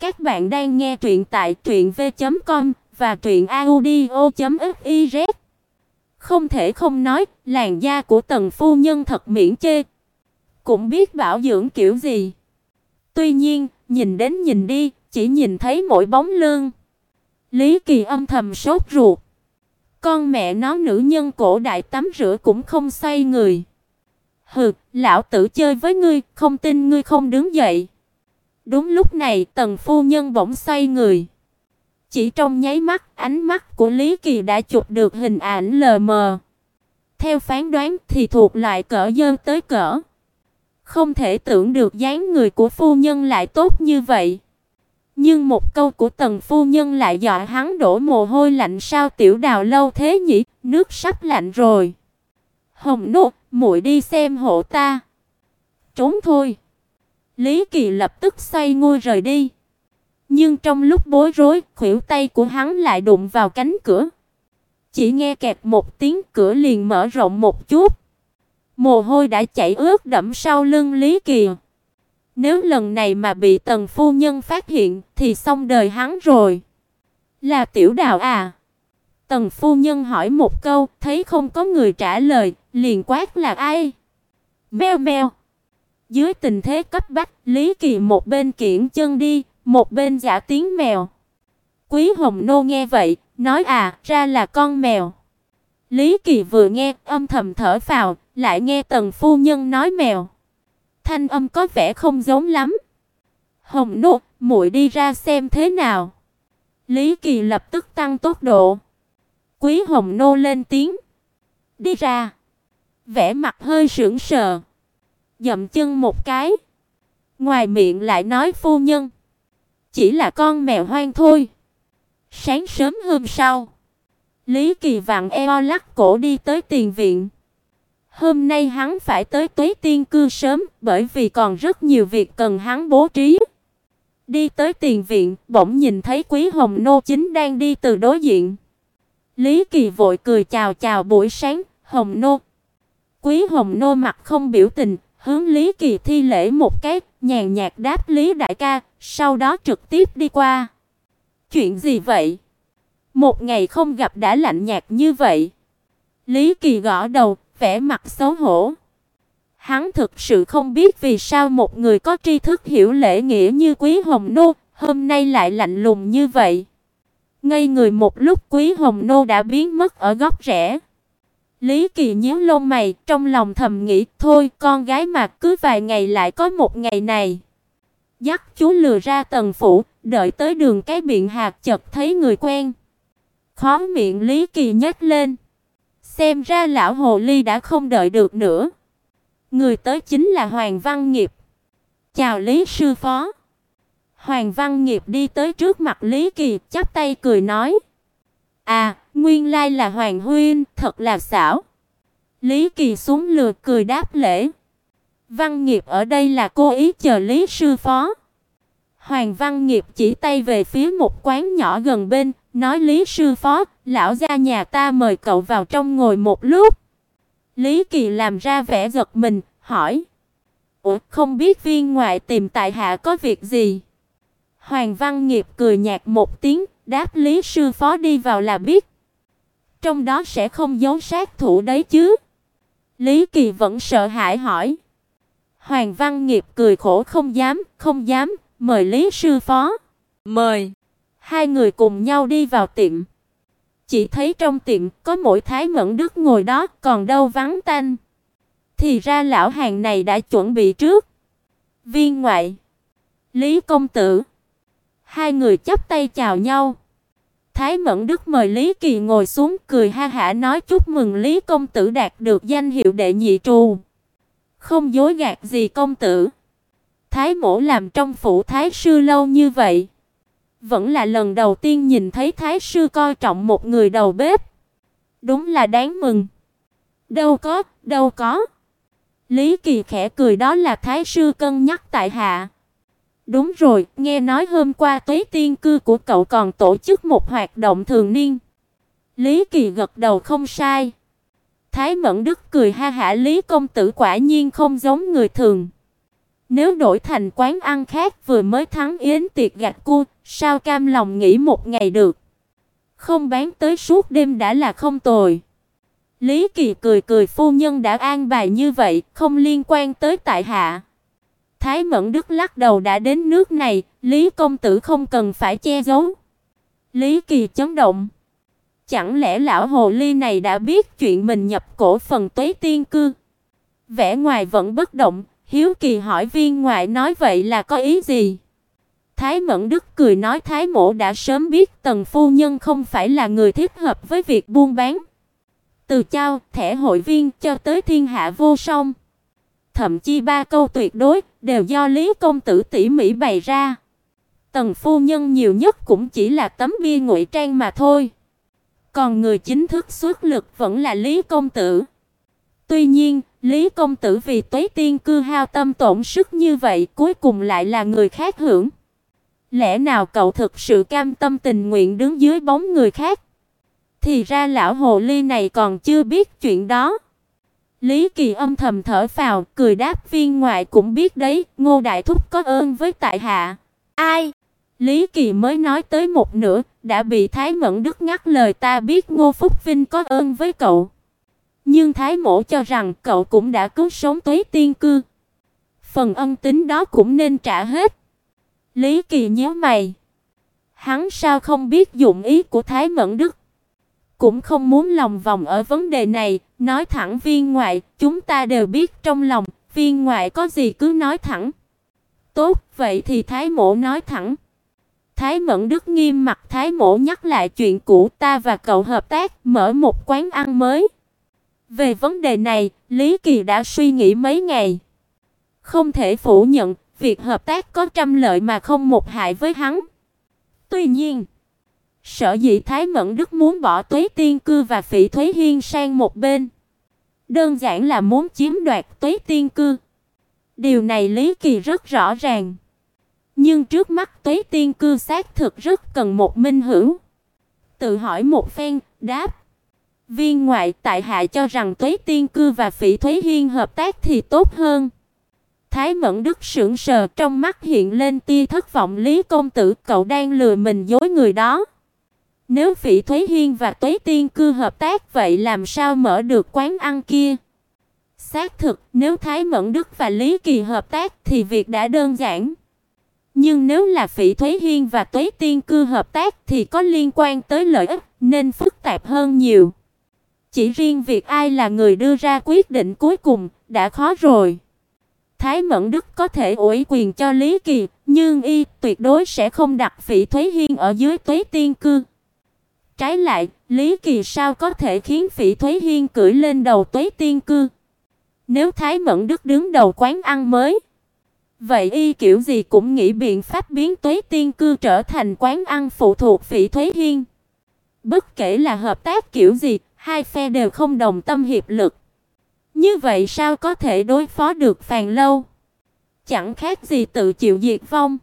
Các bạn đang nghe truyện tại truyệnv.com và truyệnaudio.fiz. Không thể không nói, làn da của Tần phu nhân thật miễn chê. Cũng biết bảo dưỡng kiểu gì. Tuy nhiên, nhìn đến nhìn đi, chỉ nhìn thấy mỗi bóng lưng. Lý Kỳ âm thầm sốt ruột. Con mẹ nó nữ nhân cổ đại tắm rửa cũng không xoay người. Hừ, lão tử chơi với ngươi, không tin ngươi không đứng dậy. Đúng lúc này, Tần phu nhân bỗng xoay người. Chỉ trong nháy mắt, ánh mắt của Lý Kỳ đã chụp được hình ảnh lờ mờ. Theo phán đoán thì thuộc loại cỡ dơ tới cỡ. Không thể tưởng được dáng người của phu nhân lại tốt như vậy. Nhưng một câu của Tần phu nhân lại dọa hắn đổ mồ hôi lạnh sao tiểu đào lâu thế nhỉ, nước sắp lạnh rồi. Hồng nô, muội đi xem hộ ta. Trốn thôi. Lý Kỳ lập tức xoay ngôi rời đi. Nhưng trong lúc bối rối, khuỷu tay của hắn lại đụng vào cánh cửa. Chỉ nghe kẹt một tiếng cửa liền mở rộng một chút. Mồ hôi đã chảy ướt đẫm sau lưng Lý Kỳ. Nếu lần này mà bị Tần phu nhân phát hiện thì xong đời hắn rồi. Là Tiểu Đào à? Tần phu nhân hỏi một câu, thấy không có người trả lời, liền quát là ai? Meo meo. Dưới tình thế cấp bách, Lý Kỳ một bên kiễng chân đi, một bên giả tiếng mèo. Quý Hồng Nô nghe vậy, nói à, ra là con mèo. Lý Kỳ vừa nghe, âm thầm thở phào, lại nghe Tần phu nhân nói mèo. Thanh âm có vẻ không giống lắm. Hồng Nô, muội đi ra xem thế nào. Lý Kỳ lập tức tăng tốc độ. Quý Hồng Nô lên tiếng. Đi ra. Vẻ mặt hơi sững sờ dậm chân một cái. Ngoài miệng lại nói phu nhân, chỉ là con mèo hoang thôi. Sáng sớm hôm sau, Lý Kỳ vặn eo lắc cổ đi tới tiền viện. Hôm nay hắn phải tới Tuế Tiên cư sớm, bởi vì còn rất nhiều việc cần hắn bố trí. Đi tới tiền viện, bỗng nhìn thấy Quý Hồng nô chính đang đi từ đối diện. Lý Kỳ vội cười chào chào buổi sáng, "Hồng nô." Quý Hồng nô mặt không biểu tình, hướng Lý Kỳ thi lễ một cái, nhàn nhạt đáp Lý đại ca, sau đó trực tiếp đi qua. Chuyện gì vậy? Một ngày không gặp đã lạnh nhạt như vậy. Lý Kỳ gõ đầu, vẻ mặt xấu hổ. Hắn thực sự không biết vì sao một người có tri thức hiểu lễ nghĩa như Quý Hồng Nô, hôm nay lại lạnh lùng như vậy. Ngây người một lúc Quý Hồng Nô đã biến mất ở góc rẽ. Lý Kỳ nhíu lông mày, trong lòng thầm nghĩ, thôi, con gái mà cứ vài ngày lại có một ngày này. Dắt chú lừa ra tầng phủ, đợi tới đường cái biện hạt chợt thấy người quen. Khó miệng Lý Kỳ nhếch lên. Xem ra lão hồ ly đã không đợi được nữa. Người tới chính là Hoàng Văn Nghiệp. "Chào Lý sư phó." Hoàng Văn Nghiệp đi tới trước mặt Lý Kỳ, chắp tay cười nói: "À, Nguyên lai là Hoàng huynh, thật là xảo. Lý Kỳ xuống lừa cười đáp lễ. Văn Nghiệp ở đây là cố ý chờ Lý sư phó. Hoàng Văn Nghiệp chỉ tay về phía một quán nhỏ gần bên, nói Lý sư phó, lão gia nhà ta mời cậu vào trong ngồi một lúc. Lý Kỳ làm ra vẻ giật mình, hỏi: "Ủa, không biết viên ngoại tìm tại hạ có việc gì?" Hoàng Văn Nghiệp cười nhạt một tiếng, đáp Lý sư phó đi vào là biết. Trong đó sẽ không giấu sát thủ đấy chứ? Lý Kỳ vẫn sợ hãi hỏi. Hoàng Văn Nghiệp cười khổ không dám, không dám, mời Lý sư phó. Mời. Hai người cùng nhau đi vào tiệm. Chỉ thấy trong tiệm có mỗi Thái Mẫn Đức ngồi đó, còn đâu vắng tanh. Thì ra lão hàng này đã chuẩn bị trước. Viên ngoại, Lý công tử. Hai người chắp tay chào nhau. Thái Mẫn Đức mời Lý Kỳ ngồi xuống cười ha hả nói chúc mừng Lý công tử đạt được danh hiệu đệ nhị trù. Không dối gạt gì công tử. Thái mổ làm trong phủ thái sư lâu như vậy, vẫn là lần đầu tiên nhìn thấy thái sư coi trọng một người đầu bếp. Đúng là đáng mừng. Đâu có, đâu có. Lý Kỳ khẽ cười đó là thái sư cân nhắc tại hạ. Đúng rồi, nghe nói hôm qua Tuế Tiên cư của cậu còn tổ chức một hoạt động thường niên. Lý Kỳ gật đầu không sai. Thái Mẫn Đức cười ha hả Lý công tử quả nhiên không giống người thường. Nếu đổi thành quán ăn khác vừa mới thắng yến tiệc gạch cua, sao cam lòng nghỉ một ngày được. Không bán tới suốt đêm đã là không tồi. Lý Kỳ cười cười phu nhân đã an bài như vậy, không liên quan tới tại hạ. Thái Mẫn Đức lắc đầu đã đến nước này, Lý công tử không cần phải che giấu. Lý Kỳ chấn động. Chẳng lẽ lão hồ ly này đã biết chuyện mình nhập cổ phần Tuế Tiên cư? Vẻ ngoài vẫn bất động, Hiếu Kỳ hỏi viên ngoại nói vậy là có ý gì? Thái Mẫn Đức cười nói Thái Mỗ đã sớm biết Tần phu nhân không phải là người thích hợp với việc buôn bán. Từ trao, thẻ hội viên cho tới thiên hạ vô song. Thậm chí ba câu tuyệt đối đều do Lý công tử tỉ mỉ bày ra. Tần phu nhân nhiều nhất cũng chỉ là tấm bia ngụy trang mà thôi. Còn người chính thức xuất lực vẫn là Lý công tử. Tuy nhiên, Lý công tử vì Tuế Tiên cư hao tâm tổn sức như vậy, cuối cùng lại là người khác hưởng. Lẽ nào cậu thực sự cam tâm tình nguyện đứng dưới bóng người khác? Thì ra lão hồ ly này còn chưa biết chuyện đó. Lý Kỳ âm thầm thở phào, cười đáp viên ngoại cũng biết đấy, Ngô đại thúc có ơn với tại hạ. Ai? Lý Kỳ mới nói tới một nửa, đã bị Thái Mẫn Đức ngắt lời ta biết Ngô Phúc Vinh có ơn với cậu. Nhưng Thái Mỗ cho rằng cậu cũng đã cứu sống Tuế Tiên cư. Phần ân tính đó cũng nên trả hết. Lý Kỳ nhíu mày. Hắn sao không biết dụng ý của Thái Mẫn Đức? Cũng không muốn lòng vòng ở vấn đề này, nói thẳng viên ngoại, chúng ta đều biết trong lòng, viên ngoại có gì cứ nói thẳng. Tốt, vậy thì Thái Mộ nói thẳng. Thái Mẫn Đức nghiêm mặt Thái Mộ nhắc lại chuyện cũ ta và cậu hợp tác mở một quán ăn mới. Về vấn đề này, Lý Kỳ đã suy nghĩ mấy ngày. Không thể phủ nhận, việc hợp tác có trăm lợi mà không một hại với hắn. Tuy nhiên, sở dĩ Thái Mẫn Đức muốn bỏ Tuế Tiên cư và Phỉ Thúy Hiên sang một bên, đơn giản là muốn chiếm đoạt Tuế Tiên cư. Điều này Lý Kỳ rất rõ ràng. Nhưng trước mắt Tuế Tiên cư xác thực rất cần một minh hữu. Tự hỏi một phen, đáp: Viên ngoại tại hạ cho rằng Tuế Tiên cư và Phỉ Thúy Hiên hợp tác thì tốt hơn. Thái Mẫn Đức sững sờ, trong mắt hiện lên tia thất vọng, Lý công tử, cậu đang lừa mình dối người đó. Nếu Phỉ Thúy Hiên và Tuế Tiên cư hợp tác vậy làm sao mở được quán ăn kia? Xác thực, nếu Thái Mẫn Đức và Lý Kỳ hợp tác thì việc đã đơn giản. Nhưng nếu là Phỉ Thúy Hiên và Tuế Tiên cư hợp tác thì có liên quan tới lợi ích nên phức tạp hơn nhiều. Chỉ riêng việc ai là người đưa ra quyết định cuối cùng đã khó rồi. Thái Mẫn Đức có thể ủy quyền cho Lý Kỳ, nhưng y tuyệt đối sẽ không đặt Phỉ Thúy Hiên ở dưới Tuế Tiên cư. Trái lại, Lý Kỳ sao có thể khiến Phỉ Thúy Hiên cưỡi lên đầu Tuế Tiên cư? Nếu Thái Mẫn Đức đứng đầu quán ăn mới, vậy y kiểu gì cũng nghĩ biện pháp biến Tuế Tiên cư trở thành quán ăn phụ thuộc Phỉ Thúy Hiên. Bất kể là hợp tác kiểu gì, hai phe đều không đồng tâm hiệp lực. Như vậy sao có thể đối phó được Phàn Lâu? Chẳng khác gì tự chịu diệt vong.